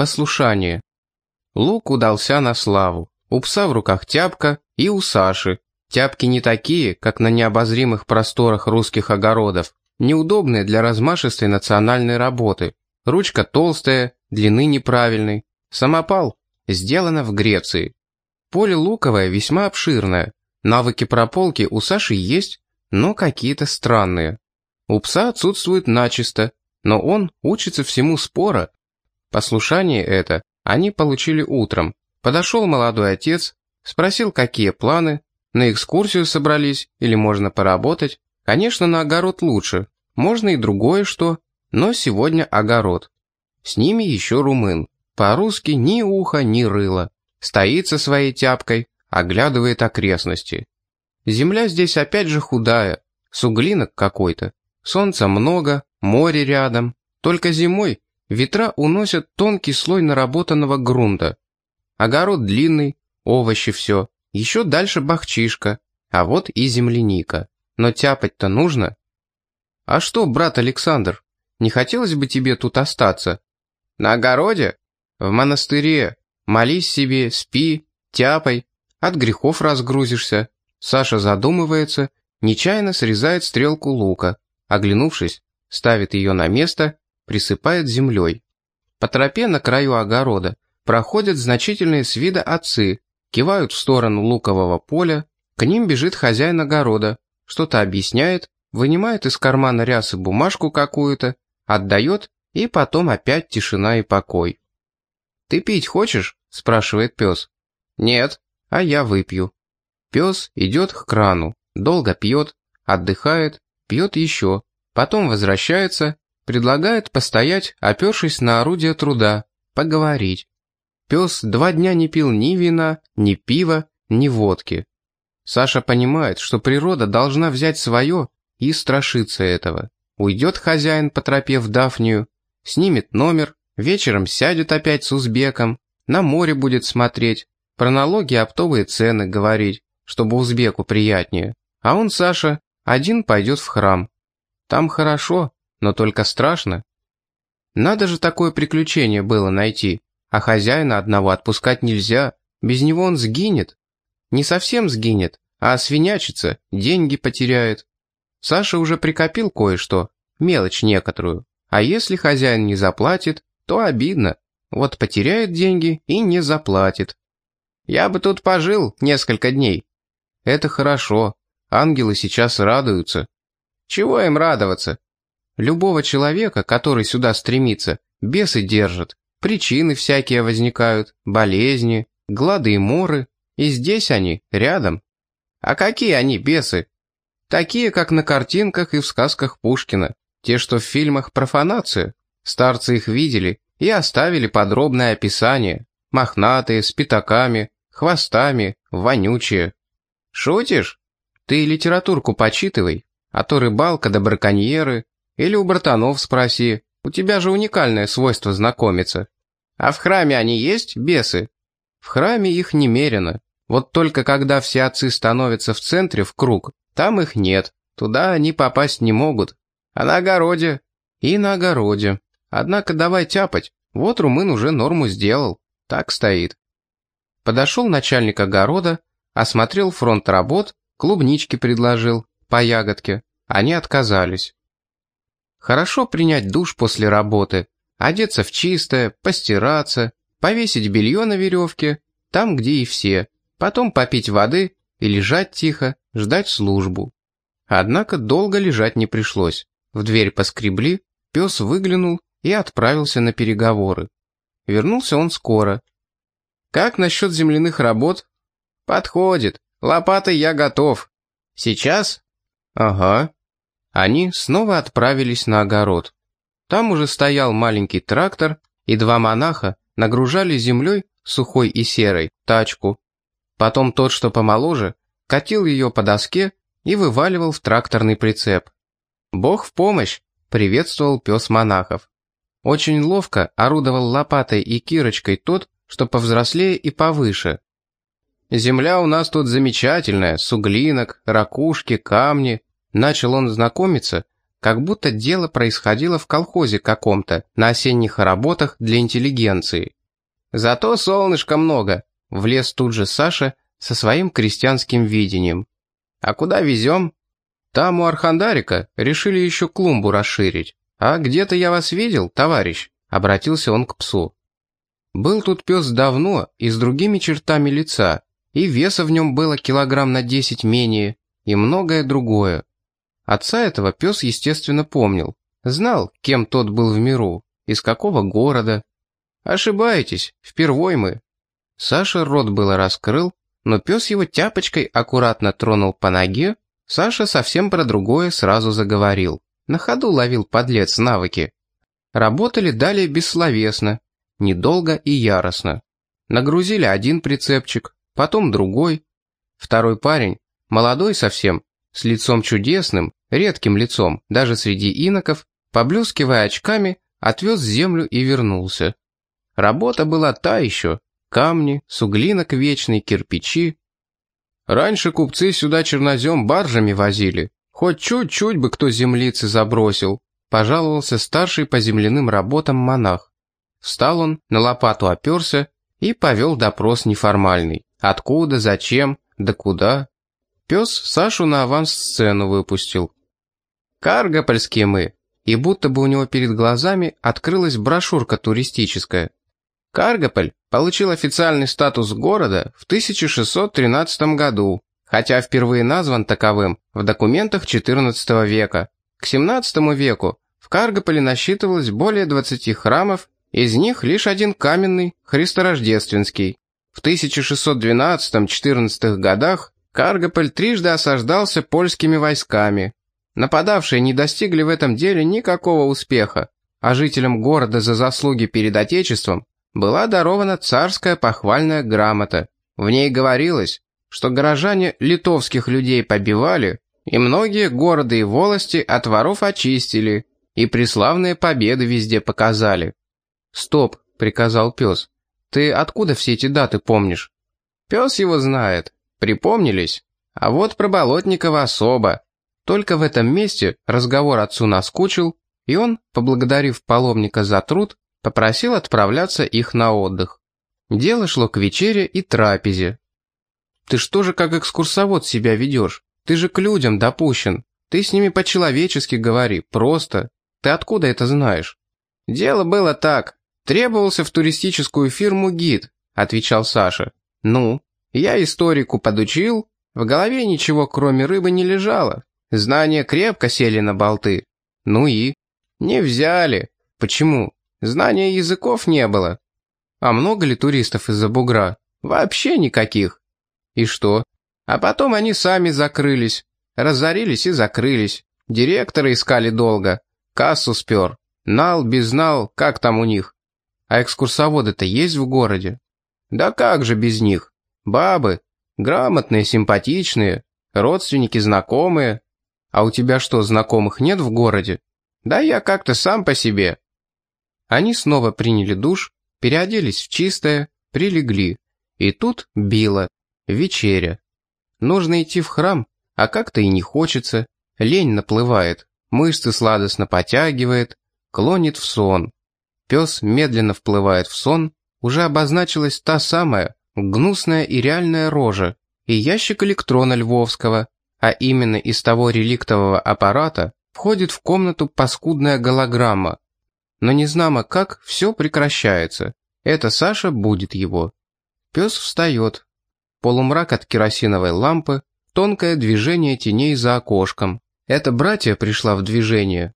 Послушание. Лук удался на славу. У пса в руках тяпка и у Саши. Тяпки не такие, как на необозримых просторах русских огородов, неудобные для размашистой национальной работы. Ручка толстая, длины неправильной. Самопал сделано в Греции. Поле луковое весьма обширное. Навыки прополки у Саши есть, но какие-то странные. У пса отсутствует начисто, но он учится всему спора. Послушание это они получили утром. Подошел молодой отец, спросил, какие планы, на экскурсию собрались или можно поработать. Конечно, на огород лучше, можно и другое что, но сегодня огород. С ними еще румын. По-русски ни уха, ни рыла. Стоит со своей тяпкой, оглядывает окрестности. Земля здесь опять же худая, суглинок какой-то. Солнца много, море рядом. Только зимой ветра уносят тонкий слой наработанного грунта. Огород длинный, овощи все. Еще дальше бахчишка, а вот и земляника. Но тяпать-то нужно. А что, брат Александр, не хотелось бы тебе тут остаться? На огороде? В монастыре. Молись себе, спи, тяпай. От грехов разгрузишься. Саша задумывается, нечаянно срезает стрелку лука. Оглянувшись, ставит ее на место, присыпает землей. По тропе на краю огорода проходят значительные с вида отцы, кивают в сторону лукового поля, к ним бежит хозяин огорода, что-то объясняет, вынимает из кармана рясы бумажку какую-то, отдает, и потом опять тишина и покой. «Ты пить хочешь?» – спрашивает пес. «Нет, а я выпью». Пес идет к крану, долго пьет, отдыхает, пьет еще, потом возвращается, предлагает постоять, опершись на орудие труда, поговорить. Пес два дня не пил ни вина, ни пива, ни водки. Саша понимает, что природа должна взять свое и страшится этого. Уйдет хозяин по тропе в Дафнию, снимет номер, вечером сядет опять с узбеком, на море будет смотреть, про налоги и оптовые цены говорить, чтобы узбеку приятнее. А он, Саша, один пойдет в храм. Там хорошо, но только страшно. Надо же такое приключение было найти, а хозяина одного отпускать нельзя, без него он сгинет. Не совсем сгинет, а свинячится, деньги потеряет. Саша уже прикопил кое-что, мелочь некоторую. А если хозяин не заплатит, то обидно. Вот потеряет деньги и не заплатит. Я бы тут пожил несколько дней. Это хорошо, Ангелы сейчас радуются. Чего им радоваться? Любого человека, который сюда стремится, бесы держат. Причины всякие возникают, болезни, глады и моры. И здесь они, рядом. А какие они бесы? Такие, как на картинках и в сказках Пушкина. Те, что в фильмах профанация. Старцы их видели и оставили подробное описание. Мохнатые, с пятаками, хвостами, вонючие. Шутишь? Ты литературку почитывай, а то рыбалка да браконьеры, или у братанов спроси, у тебя же уникальное свойство знакомиться. А в храме они есть, бесы? В храме их немерено. Вот только когда все отцы становятся в центре, в круг, там их нет, туда они попасть не могут. А на огороде? И на огороде. Однако давай тяпать, вот румын уже норму сделал, так стоит. Подошел начальник огорода, осмотрел фронт работ Клубнички предложил, по ягодке. Они отказались. Хорошо принять душ после работы, одеться в чистое, постираться, повесить белье на веревке, там, где и все, потом попить воды и лежать тихо, ждать службу. Однако долго лежать не пришлось. В дверь поскребли, пес выглянул и отправился на переговоры. Вернулся он скоро. «Как насчет земляных работ?» «Подходит. Лопатой я готов. Сейчас? Ага. Они снова отправились на огород. Там уже стоял маленький трактор, и два монаха нагружали землей, сухой и серой, тачку. Потом тот, что помоложе, катил ее по доске и вываливал в тракторный прицеп. «Бог в помощь!» — приветствовал пес монахов. Очень ловко орудовал лопатой и кирочкой тот, что повзрослее и повыше. Земля у нас тут замечательная, суглинок, ракушки, камни. Начал он знакомиться, как будто дело происходило в колхозе каком-то, на осенних работах для интеллигенции. Зато солнышка много, влез тут же Саша со своим крестьянским видением. А куда везем? Там у Архандарика решили еще клумбу расширить. А где-то я вас видел, товарищ, обратился он к псу. Был тут пес давно и с другими чертами лица, и веса в нем было килограмм на десять менее, и многое другое. Отца этого пес, естественно, помнил. Знал, кем тот был в миру, из какого города. Ошибаетесь, впервой мы. Саша рот было раскрыл, но пес его тяпочкой аккуратно тронул по ноге, Саша совсем про другое сразу заговорил. На ходу ловил подлец навыки. Работали далее бессловесно, недолго и яростно. Нагрузили один прицепчик, потом другой. Второй парень, молодой совсем, с лицом чудесным, редким лицом, даже среди иноков, поблескивая очками, отвез землю и вернулся. Работа была та еще. Камни, суглинок вечный, кирпичи. Раньше купцы сюда чернозем баржами возили. Хоть чуть-чуть бы кто землицы забросил, пожаловался старший по земляным работам монах. Встал он, на лопату оперся и повел допрос неформальный. Откуда, зачем, да куда. Пес Сашу на аванс-сцену выпустил. Каргопольские мы. И будто бы у него перед глазами открылась брошюрка туристическая. Каргополь получил официальный статус города в 1613 году, хотя впервые назван таковым в документах XIV века. К XVII веку в Каргополе насчитывалось более 20 храмов, из них лишь один каменный, христорождественский. В 1612-14 годах Каргополь трижды осаждался польскими войсками. Нападавшие не достигли в этом деле никакого успеха, а жителям города за заслуги перед Отечеством была дарована царская похвальная грамота. В ней говорилось, что горожане литовских людей побивали, и многие города и волости от воров очистили, и преславные победы везде показали. «Стоп», — приказал пес, — «ты откуда все эти даты помнишь?» «Пес его знает», Припомнились? А вот про Болотникова особо. Только в этом месте разговор отцу наскучил, и он, поблагодарив паломника за труд, попросил отправляться их на отдых. Дело шло к вечере и трапезе. «Ты что же как экскурсовод себя ведешь? Ты же к людям допущен. Ты с ними по-человечески говори, просто. Ты откуда это знаешь?» «Дело было так. Требовался в туристическую фирму гид», — отвечал Саша. «Ну, я историку подучил, в голове ничего кроме рыбы не лежало. Знания крепко сели на болты. Ну и? Не взяли. Почему? Знания языков не было. А много ли туристов из-за бугра? Вообще никаких. И что? А потом они сами закрылись. Разорились и закрылись. Директора искали долго. Кассу спер. Нал, безнал, как там у них? А экскурсоводы-то есть в городе? Да как же без них? Бабы. Грамотные, симпатичные. Родственники, знакомые. А у тебя что, знакомых нет в городе? Да я как-то сам по себе. Они снова приняли душ, переоделись в чистое, прилегли. И тут било. Вечеря. Нужно идти в храм, а как-то и не хочется. Лень наплывает, мышцы сладостно потягивает, клонит в сон. Пес медленно вплывает в сон, уже обозначилась та самая, гнусная и реальная рожа, и ящик электрона Львовского, а именно из того реликтового аппарата входит в комнату паскудная голограмма. Но незнамо как, все прекращается. Это Саша будет его. Пес встает. Полумрак от керосиновой лампы, тонкое движение теней за окошком. Это братья пришла в движение.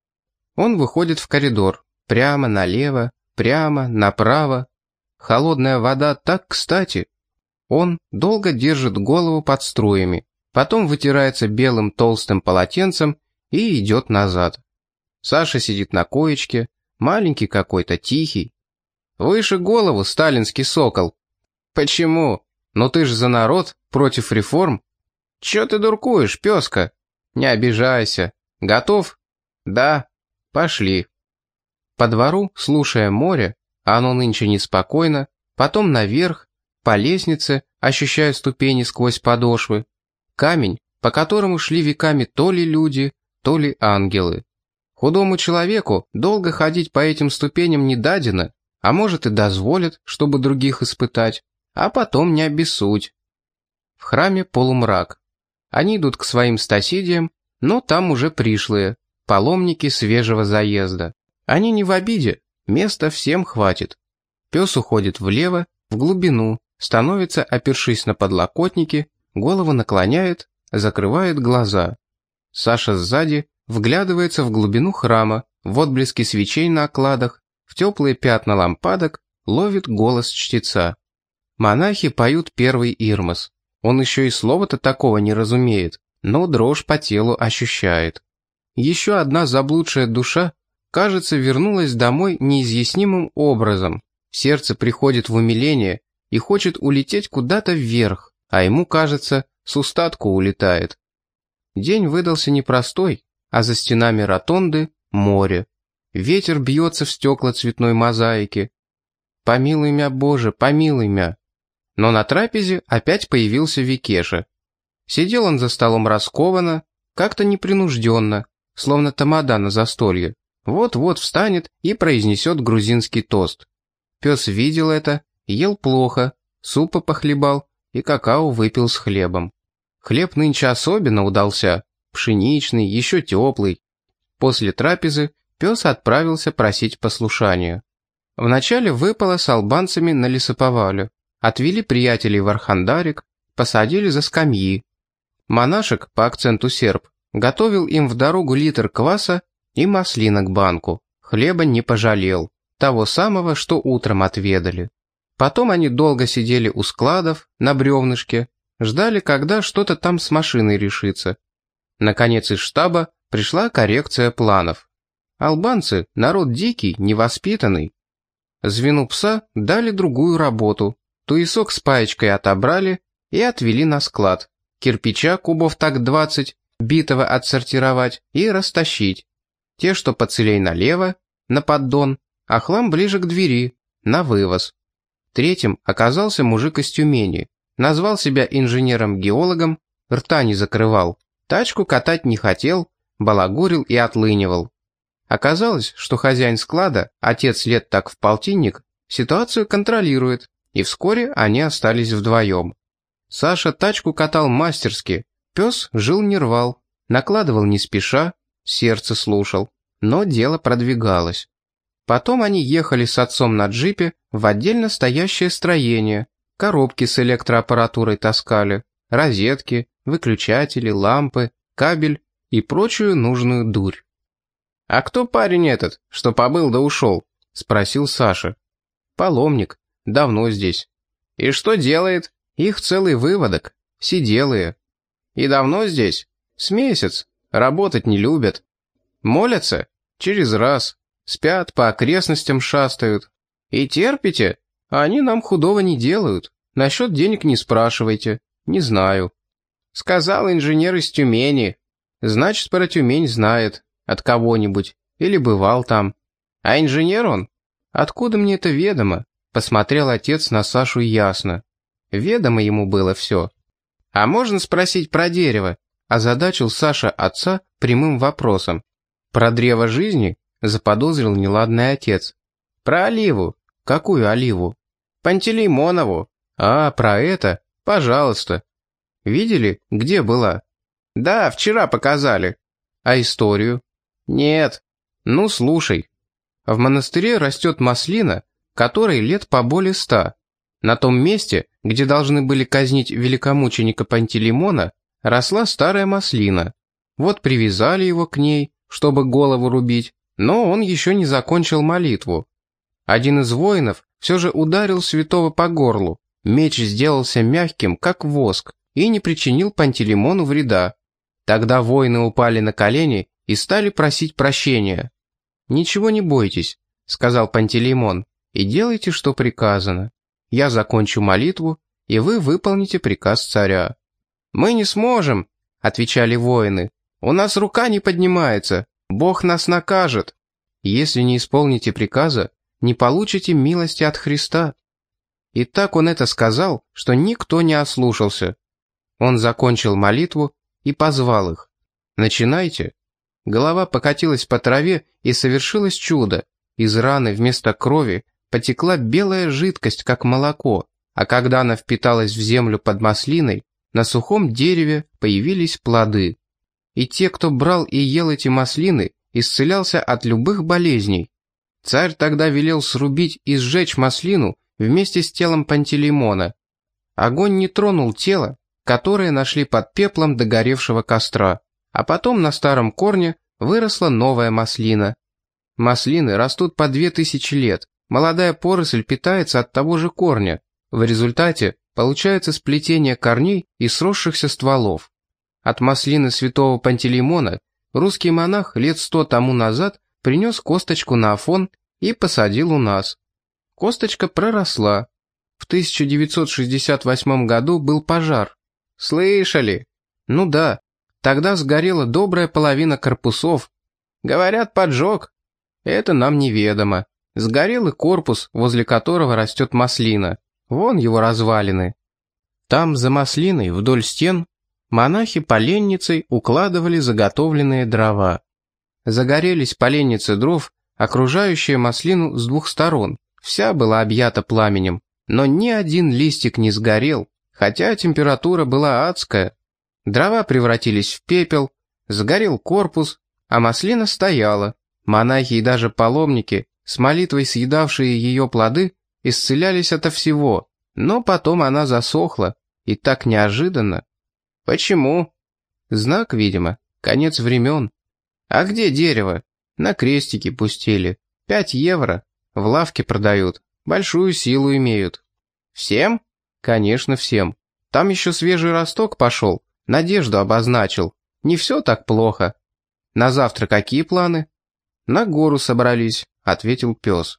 Он выходит в коридор. Прямо налево, прямо, направо, Холодная вода так кстати. Он долго держит голову под струями, потом вытирается белым толстым полотенцем и идет назад. Саша сидит на коечке, маленький какой-то, тихий. Выше голову сталинский сокол. Почему? Ну ты же за народ, против реформ. Чё ты дуркуешь, пёска? Не обижайся. Готов? Да. Пошли. По двору, слушая море, оно нынче неспокойно, потом наверх, по лестнице, ощущая ступени сквозь подошвы. Камень, по которому шли веками то ли люди, то ли ангелы. Худому человеку долго ходить по этим ступеням не дадено, а может и дозволят, чтобы других испытать, а потом не обессудь. В храме полумрак. Они идут к своим стасидиям, но там уже пришлые, паломники свежего заезда. Они не в обиде, места всем хватит. Пес уходит влево, в глубину, становится, опершись на подлокотники, голову наклоняет, закрывает глаза. Саша сзади вглядывается в глубину храма, в отблески свечей на окладах, в теплые пятна лампадок, ловит голос чтеца. Монахи поют первый ирмос. Он еще и слова-то такого не разумеет, но дрожь по телу ощущает. Еще одна заблудшая душа, кажется, вернулась домой неизъяснимым образом. Сердце приходит в умиление и хочет улететь куда-то вверх, а ему кажется, с устатку улетает. День выдался непростой, а за стенами ротонды — море. Ветер бьется в стекла цветной мозаики. Помилуй мя, Боже, помилуй мя. Но на трапезе опять появился Викеша. Сидел он за столом раскованно, как-то непринужденно, словно тамада на застолье. Вот-вот встанет и произнесет грузинский тост. Пес видел это, ел плохо, супа похлебал и какао выпил с хлебом. Хлеб нынче особенно удался, пшеничный, еще теплый. После трапезы пес отправился просить послушания. Вначале выпало с албанцами на лесоповалю. Отвели приятелей в Архандарик, посадили за скамьи. Монашек, по акценту серб, готовил им в дорогу литр кваса и маслина к банку. Хлеба не пожалел, того самого, что утром отведали. Потом они долго сидели у складов, на бревнышке, ждали, когда что-то там с машиной решится. Наконец из штаба пришла коррекция планов. Албанцы – народ дикий, невоспитанный. Звену пса дали другую работу. Туесок с паечкой отобрали и отвели на склад. Кирпича кубов так 20, битого отсортировать и растащить. Те, что поцелей налево, на поддон, а хлам ближе к двери, на вывоз. Третьим оказался мужик из Тюмени. Назвал себя инженером-геологом, рта не закрывал. Тачку катать не хотел, балагурил и отлынивал. Оказалось, что хозяин склада, отец лет так в полтинник, ситуацию контролирует, и вскоре они остались вдвоем. Саша тачку катал мастерски, пес жил не рвал, накладывал не спеша, сердце слушал, но дело продвигалось. Потом они ехали с отцом на джипе в отдельно стоящее строение, коробки с электроаппаратурой таскали, розетки, выключатели, лампы, кабель и прочую нужную дурь. «А кто парень этот, что побыл да ушел?» — спросил Саша. «Паломник. Давно здесь. И что делает? Их целый выводок. Сиделые. И давно здесь? С месяц. Работать не любят. Молятся? Через раз. Спят, по окрестностям шастают. И терпите? Они нам худого не делают. Насчет денег не спрашивайте. Не знаю. Сказал инженер из Тюмени. Значит, про Тюмень знает. От кого-нибудь. Или бывал там. А инженер он? Откуда мне это ведомо? Посмотрел отец на Сашу ясно. Ведомо ему было все. А можно спросить про дерево? Озадачил Саша отца прямым вопросом. Про древо жизни? Заподозрил неладный отец. Про оливу. Какую оливу? Пантелеймонову. А, про это? Пожалуйста. Видели, где была? Да, вчера показали. А историю? Нет. Ну, слушай. В монастыре растет маслина, которой лет по более ста. На том месте, где должны были казнить великомученика Пантелеймона, росла старая маслина. Вот привязали его к ней, чтобы голову рубить, но он еще не закончил молитву. Один из воинов все же ударил святого по горлу. Меч сделался мягким, как воск, и не причинил Пантелеймону вреда. Тогда воины упали на колени и стали просить прощения. «Ничего не бойтесь», — сказал Пантелеймон, — «и делайте, что приказано. Я закончу молитву, и вы выполните приказ царя». «Мы не сможем», — отвечали воины. «У нас рука не поднимается, Бог нас накажет. Если не исполните приказа, не получите милости от Христа». И так он это сказал, что никто не ослушался. Он закончил молитву и позвал их. «Начинайте». Голова покатилась по траве, и совершилось чудо. Из раны вместо крови потекла белая жидкость, как молоко, а когда она впиталась в землю под маслиной, на сухом дереве появились плоды. И те, кто брал и ел эти маслины, исцелялся от любых болезней. Царь тогда велел срубить и сжечь маслину вместе с телом Пантелеймона. Огонь не тронул тело, которое нашли под пеплом догоревшего костра, а потом на старом корне выросла новая маслина. Маслины растут по две тысячи лет, молодая поросль питается от того же корня. В результате получается сплетение корней и сросшихся стволов. От маслины святого Пантелеймона русский монах лет сто тому назад принес косточку на Афон и посадил у нас. Косточка проросла. В 1968 году был пожар. Слышали? Ну да, тогда сгорела добрая половина корпусов. Говорят, поджог. Это нам неведомо. Сгорел и корпус, возле которого растет маслина. Вон его развалины. Там, за маслиной, вдоль стен, монахи поленницей укладывали заготовленные дрова. Загорелись поленницы дров, окружающие маслину с двух сторон. Вся была объята пламенем, но ни один листик не сгорел, хотя температура была адская. Дрова превратились в пепел, сгорел корпус, а маслина стояла. Монахи и даже паломники, с молитвой съедавшие ее плоды, исцелялись ото всего, но потом она засохла, и так неожиданно. Почему? Знак, видимо, конец времен. А где дерево? На крестики пустили. Пять евро. В лавке продают. Большую силу имеют. Всем? Конечно, всем. Там еще свежий росток пошел. Надежду обозначил. Не все так плохо. На завтра какие планы? На гору собрались, ответил пес.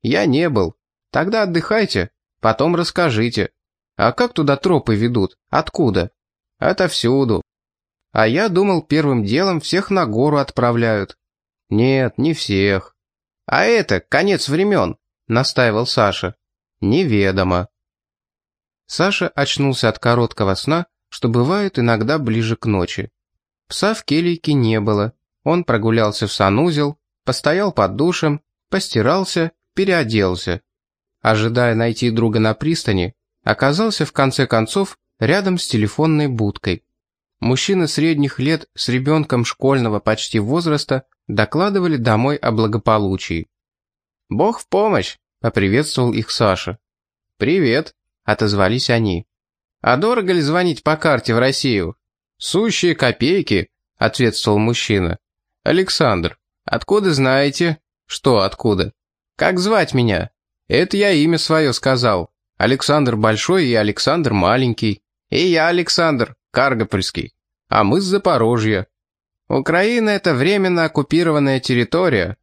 Я не был. Тогда отдыхайте, потом расскажите. А как туда тропы ведут? Откуда? Отовсюду. А я думал, первым делом всех на гору отправляют. Нет, не всех. А это конец времен, настаивал Саша. Неведомо. Саша очнулся от короткого сна, что бывает иногда ближе к ночи. Пса в келейке не было. Он прогулялся в санузел, постоял под душем, постирался, переоделся. Ожидая найти друга на пристани, оказался в конце концов рядом с телефонной будкой. Мужчины средних лет с ребенком школьного почти возраста докладывали домой о благополучии. «Бог в помощь!» — поприветствовал их Саша. «Привет!» — отозвались они. «А дорого ли звонить по карте в Россию?» «Сущие копейки!» — ответствовал мужчина. «Александр, откуда знаете?» «Что откуда?» «Как звать меня?» «Это я имя свое сказал. Александр Большой и Александр Маленький. И я Александр, Каргопольский. А мы с Запорожья. Украина — это временно оккупированная территория.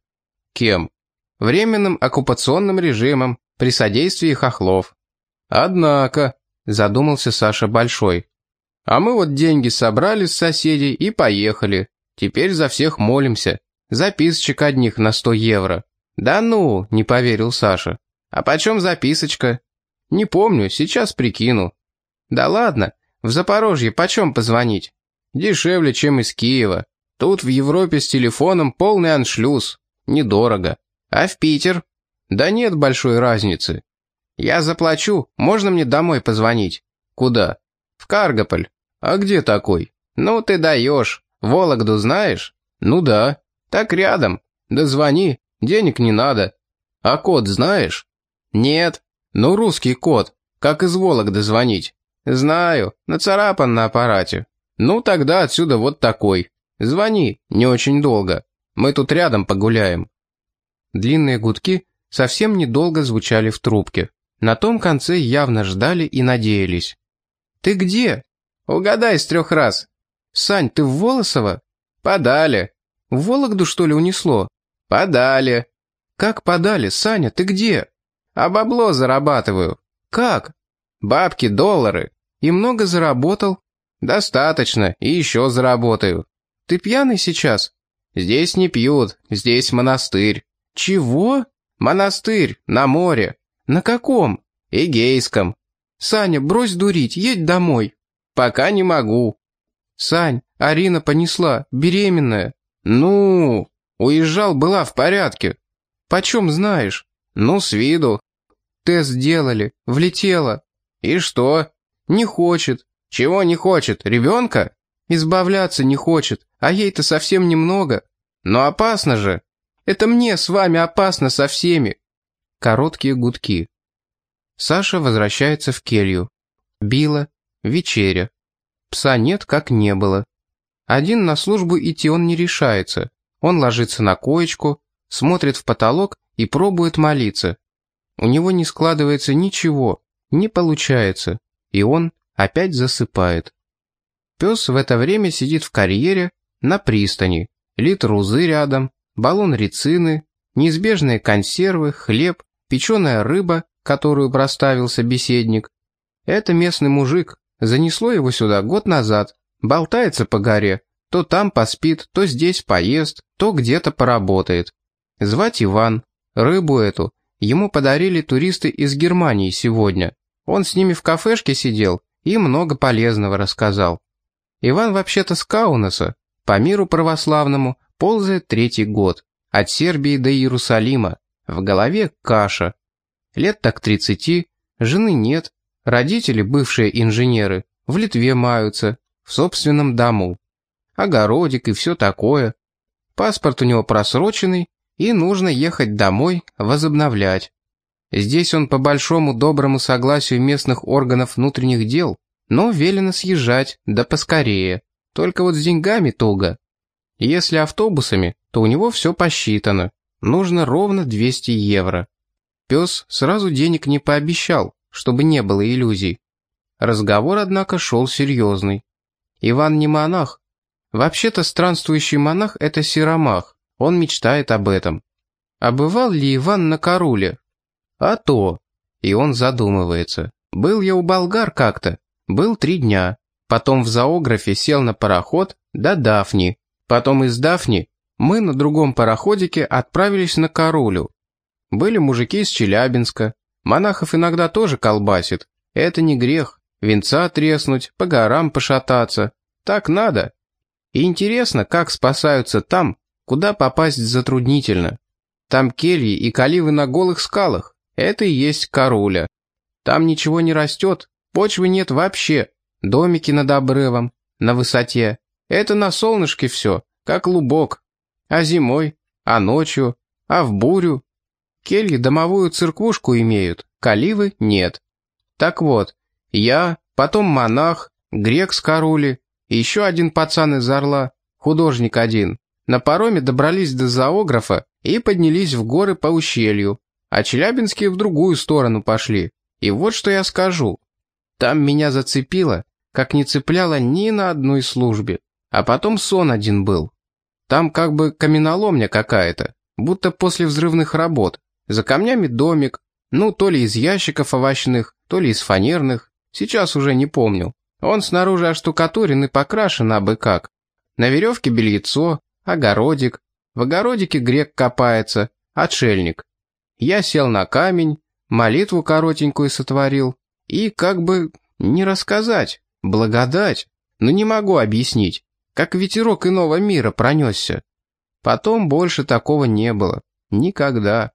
Кем? Временным оккупационным режимом при содействии хохлов. Однако, задумался Саша Большой. А мы вот деньги собрали с соседей и поехали. Теперь за всех молимся. Записочек одних на сто евро. Да ну, не поверил Саша. А почем записочка? Не помню, сейчас прикину. Да ладно, в Запорожье почем позвонить? Дешевле, чем из Киева. Тут в Европе с телефоном полный аншлюз. Недорого. А в Питер? Да нет большой разницы. Я заплачу, можно мне домой позвонить? Куда? В Каргополь. А где такой? Ну ты даешь. Вологду знаешь? Ну да. Так рядом. Да звони, денег не надо. А код знаешь? Нет. Ну русский код. Как из Вологды звонить? Знаю, нацарапан на аппарате. Ну тогда отсюда вот такой. Звони, не очень долго. Мы тут рядом погуляем. Длинные гудки совсем недолго звучали в трубке. На том конце явно ждали и надеялись. «Ты где?» «Угадай с трех раз». «Сань, ты в Волосово?» «Подали». «В Вологду, что ли, унесло?» «Подали». «Как подали? Саня, ты где?» «А бабло зарабатываю». «Как?» «Бабки, доллары». «И много заработал?» «Достаточно, и еще заработаю». «Ты пьяный сейчас?» «Здесь не пьют, здесь монастырь». «Чего?» «Монастырь, на море». «На каком?» «Эгейском». «Саня, брось дурить, едь домой». «Пока не могу». «Сань, Арина понесла, беременная». Ну, уезжал, была в порядке. Почем знаешь? Ну, с виду. Тест сделали, влетела. И что? Не хочет. Чего не хочет? Ребенка? Избавляться не хочет, а ей-то совсем немного. Но опасно же. Это мне с вами опасно со всеми. Короткие гудки. Саша возвращается в келью. Била, вечеря. Пса нет, как не было. Один на службу идти он не решается. Он ложится на коечку, смотрит в потолок и пробует молиться. У него не складывается ничего, не получается, и он опять засыпает. Пес в это время сидит в карьере, на пристани, литр узы рядом, баллон рецины, неизбежные консервы, хлеб, печеная рыба, которую проставил собеседник. Это местный мужик, занесло его сюда год назад, болтается по горе, то там поспит, то здесь поест, то где-то поработает. Звать Иван, рыбу эту, Ему подарили туристы из Германии сегодня. Он с ними в кафешке сидел и много полезного рассказал. Иван вообще-то с Каунаса, по миру православному, ползает третий год. От Сербии до Иерусалима. В голове каша. Лет так тридцати, жены нет, родители, бывшие инженеры, в Литве маются, в собственном дому. Огородик и все такое. Паспорт у него просроченный, и нужно ехать домой, возобновлять. Здесь он по большому доброму согласию местных органов внутренних дел, но велено съезжать, да поскорее. Только вот с деньгами туго. Если автобусами, то у него все посчитано. Нужно ровно 200 евро. Пес сразу денег не пообещал, чтобы не было иллюзий. Разговор, однако, шел серьезный. Иван не монах. Вообще-то странствующий монах – это сиромах. Он мечтает об этом. А бывал ли Иван на Каруле? А то. И он задумывается. Был я у болгар как-то. Был три дня. Потом в зоографе сел на пароход до Дафни. Потом из Дафни мы на другом пароходике отправились на Карулю. Были мужики из Челябинска. Монахов иногда тоже колбасит. Это не грех. Венца треснуть, по горам пошататься. Так надо. И интересно, как спасаются там, Куда попасть затруднительно. Там кельи и каливы на голых скалах. Это и есть Каруля. Там ничего не растет, почвы нет вообще. Домики над обрывом, на высоте. Это на солнышке все, как лубок. А зимой, а ночью, а в бурю. Кельи домовую церквушку имеют, каливы нет. Так вот, я, потом монах, грек с Карули, еще один пацан из Орла, художник один. На пароме добрались до зоографа и поднялись в горы по ущелью, а челябинские в другую сторону пошли. И вот что я скажу. Там меня зацепило, как не цепляло ни на одной службе. А потом сон один был. Там как бы каменоломня какая-то, будто после взрывных работ. За камнями домик, ну то ли из ящиков овощных, то ли из фанерных, сейчас уже не помню. Он снаружи оштукатурен и покрашен абы как. На веревке бельецо, огородик. В огородике грек копается, отшельник. Я сел на камень, молитву коротенькую сотворил. И как бы не рассказать, благодать, но не могу объяснить, как ветерок иного мира пронесся. Потом больше такого не было. Никогда.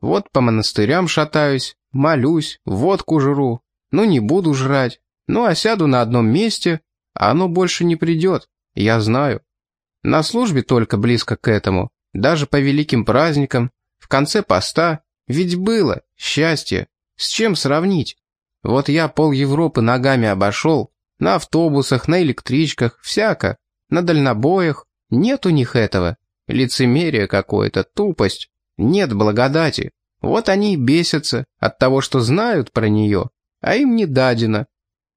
Вот по монастырям шатаюсь, молюсь, водку жру. Ну не буду жрать. Ну а сяду на одном месте, а оно больше не придет. Я знаю. На службе только близко к этому, даже по великим праздникам, конце поста, ведь было, счастье, с чем сравнить? Вот я пол Европы ногами обошел, на автобусах, на электричках, всяко, на дальнобоях, нет у них этого. Лицемерие какое-то, тупость, нет благодати. Вот они и бесятся от того, что знают про нее, а им не дадено.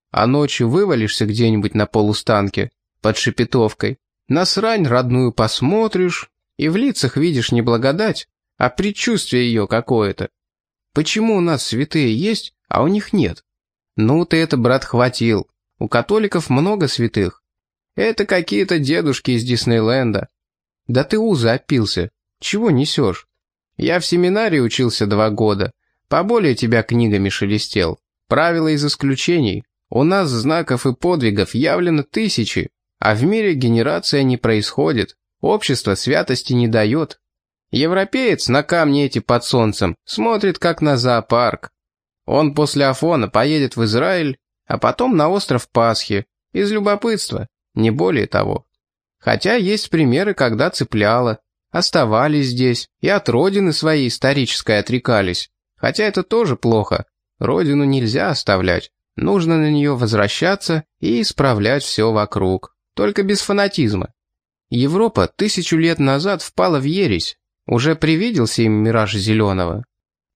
А ночью вывалишься где-нибудь на полустанке, под шепетовкой, на срань родную посмотришь, и в лицах видишь не благодать, а предчувствие ее какое-то. Почему у нас святые есть, а у них нет? Ну ты это, брат, хватил. У католиков много святых. Это какие-то дедушки из Диснейленда. Да ты узы опился. Чего несешь? Я в семинарии учился два года. Поболее тебя книгами шелестел. Правила из исключений. У нас знаков и подвигов явлено тысячи. А в мире генерация не происходит. Общество святости не дает. Европеец на камни эти под солнцем смотрит как на зоопарк. Он после Афона поедет в Израиль, а потом на остров Пасхи, из любопытства, не более того. Хотя есть примеры, когда цепляло, оставались здесь и от родины своей исторической отрекались. Хотя это тоже плохо. Родину нельзя оставлять. Нужно на нее возвращаться и исправлять все вокруг. Только без фанатизма. Европа тысячу лет назад впала в ересь. Уже привиделся им мираж зеленого.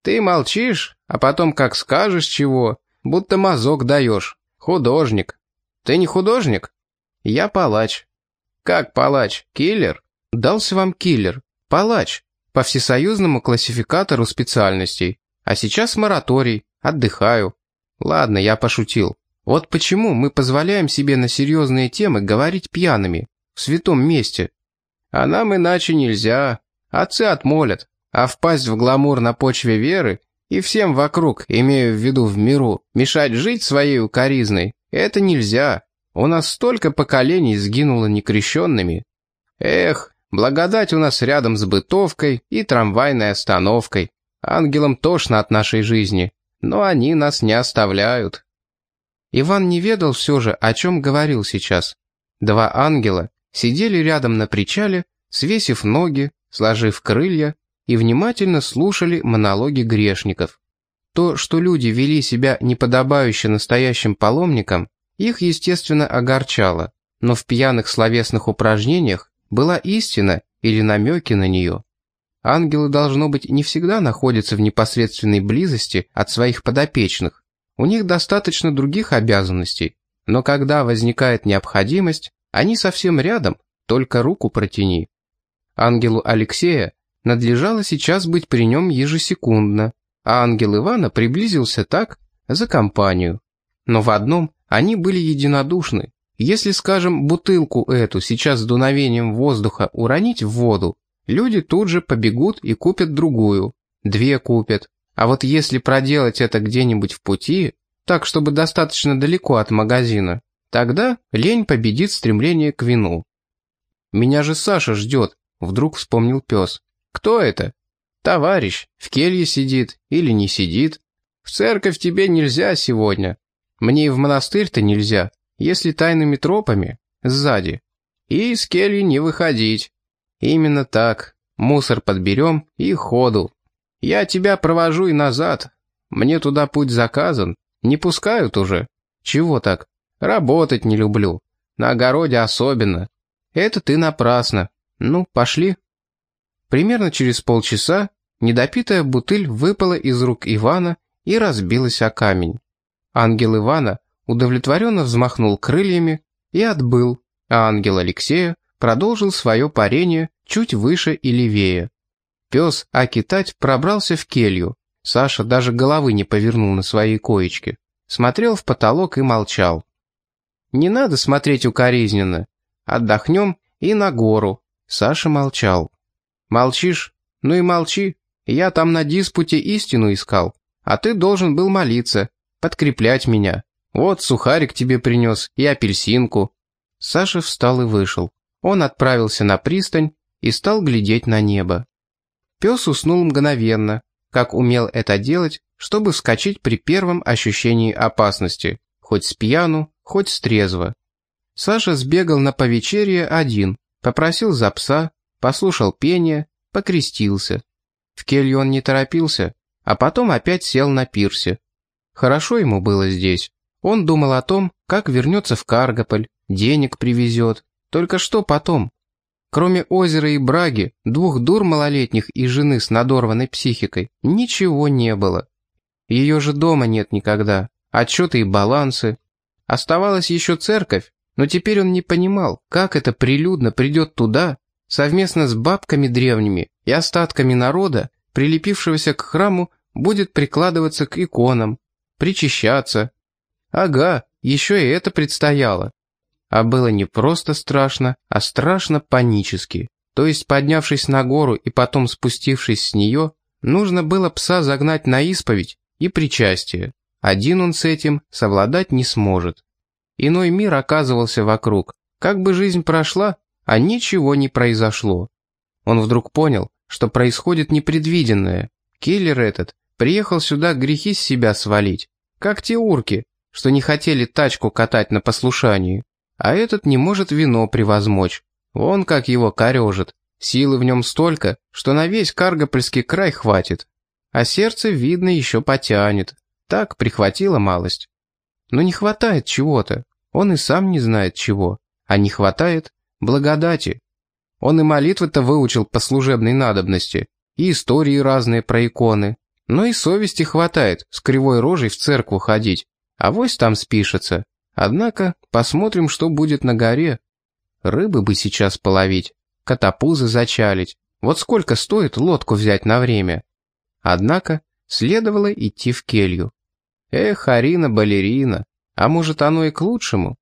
Ты молчишь, а потом как скажешь чего, будто мазок даешь. Художник. Ты не художник? Я палач. Как палач? Киллер? Дался вам киллер. Палач. По всесоюзному классификатору специальностей. А сейчас мораторий. Отдыхаю. Ладно, я пошутил. Вот почему мы позволяем себе на серьезные темы говорить пьяными, в святом месте. А нам иначе нельзя. Отцы отмолят. А впасть в гламур на почве веры и всем вокруг, имею в виду в миру, мешать жить своей укоризной, это нельзя. У нас столько поколений сгинуло некрещенными. Эх, благодать у нас рядом с бытовкой и трамвайной остановкой. Ангелам тошно от нашей жизни, но они нас не оставляют. Иван не ведал все же, о чем говорил сейчас. Два ангела сидели рядом на причале, свесив ноги, сложив крылья и внимательно слушали монологи грешников. То, что люди вели себя неподобающе настоящим паломникам, их, естественно, огорчало, но в пьяных словесных упражнениях была истина или намеки на нее. Ангелы, должно быть, не всегда находятся в непосредственной близости от своих подопечных. У них достаточно других обязанностей, но когда возникает необходимость, они совсем рядом, только руку протяни. Ангелу Алексея надлежало сейчас быть при нем ежесекундно, а ангел Ивана приблизился так, за компанию. Но в одном они были единодушны. Если, скажем, бутылку эту сейчас с дуновением воздуха уронить в воду, люди тут же побегут и купят другую, две купят. А вот если проделать это где-нибудь в пути, так, чтобы достаточно далеко от магазина, тогда лень победит стремление к вину. «Меня же Саша ждет», — вдруг вспомнил пес. Кто это? Товарищ, в келье сидит или не сидит. В церковь тебе нельзя сегодня. Мне и в монастырь-то нельзя, если тайными тропами, сзади. И из кельи не выходить. Именно так. Мусор подберем и ходу. Я тебя провожу и назад. Мне туда путь заказан. Не пускают уже. Чего так? Работать не люблю. На огороде особенно. Это ты напрасно. Ну, пошли. Примерно через полчаса недопитая бутыль выпала из рук Ивана и разбилась о камень. Ангел Ивана удовлетворенно взмахнул крыльями и отбыл, а ангел Алексея продолжил свое парение чуть выше и левее. Пес Акитать пробрался в келью. Саша даже головы не повернул на своей коечке. Смотрел в потолок и молчал. «Не надо смотреть укоризненно. Отдохнем и на гору». Саша молчал. Молчишь? Ну и молчи. Я там на диспуте истину искал, а ты должен был молиться, подкреплять меня. Вот сухарик тебе принес и апельсинку». Саша встал и вышел. Он отправился на пристань и стал глядеть на небо. Пес уснул мгновенно, как умел это делать, чтобы вскочить при первом ощущении опасности, хоть с пьяну, хоть с трезво. Саша сбегал на повечерие один, попросил за пса, послушал пение, покрестился. В келью он не торопился, а потом опять сел на пирсе. Хорошо ему было здесь. Он думал о том, как вернется в Каргополь, денег привезет. Только что потом? Кроме озера и браги, двух дур малолетних и жены с надорванной психикой, ничего не было. Ее же дома нет никогда. Отчеты и балансы. Оставалась еще церковь, но теперь он не понимал, как это прилюдно придет туда, совместно с бабками древними и остатками народа, прилепившегося к храму, будет прикладываться к иконам, причащаться. Ага, еще и это предстояло. А было не просто страшно, а страшно панически. То есть, поднявшись на гору и потом спустившись с нее, нужно было пса загнать на исповедь и причастие. Один он с этим совладать не сможет. Иной мир оказывался вокруг. Как бы жизнь прошла, а ничего не произошло. Он вдруг понял, что происходит непредвиденное. Киллер этот приехал сюда грехи с себя свалить, как те урки, что не хотели тачку катать на послушании. А этот не может вино превозмочь. Он как его корежит. Силы в нем столько, что на весь Каргопольский край хватит. А сердце, видно, еще потянет. Так прихватило малость. Но не хватает чего-то. Он и сам не знает чего. А не хватает благодати. Он и молитвы-то выучил по служебной надобности, и истории разные про иконы. Но и совести хватает с кривой рожей в церкву ходить. А вось там спишется. Однако посмотрим, что будет на горе. Рыбы бы сейчас половить, катапузы зачалить. Вот сколько стоит лодку взять на время. Однако следовало идти в келью. Эх, Арина-балерина, а может оно и к лучшему?